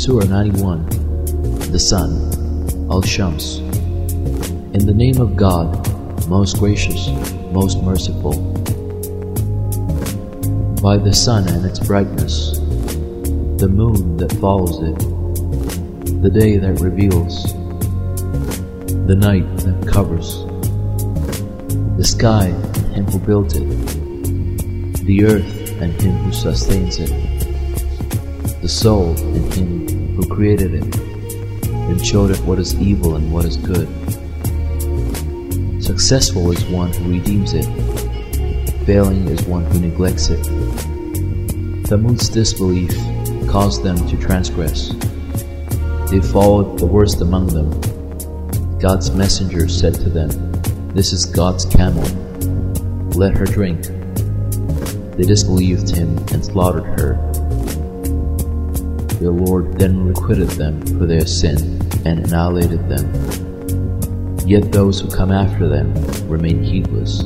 Surah 91 The Sun Al Shams In the name of God, most gracious, most merciful. By the sun and its brightness, the moon that follows it, the day that reveals, the night that covers, the sky and him who built it, the earth and him who sustains it, the soul in him who created it, and showed it what is evil and what is good. Successful is one who redeems it, failing is one who neglects it. Thamud's disbelief caused them to transgress. They followed the worst among them. God's messenger said to them, This is God's camel. Let her drink. They disbelieved him and slaughtered her. Their Lord then requited them for their sin and annihilated them. Yet those who come after them remain heedless.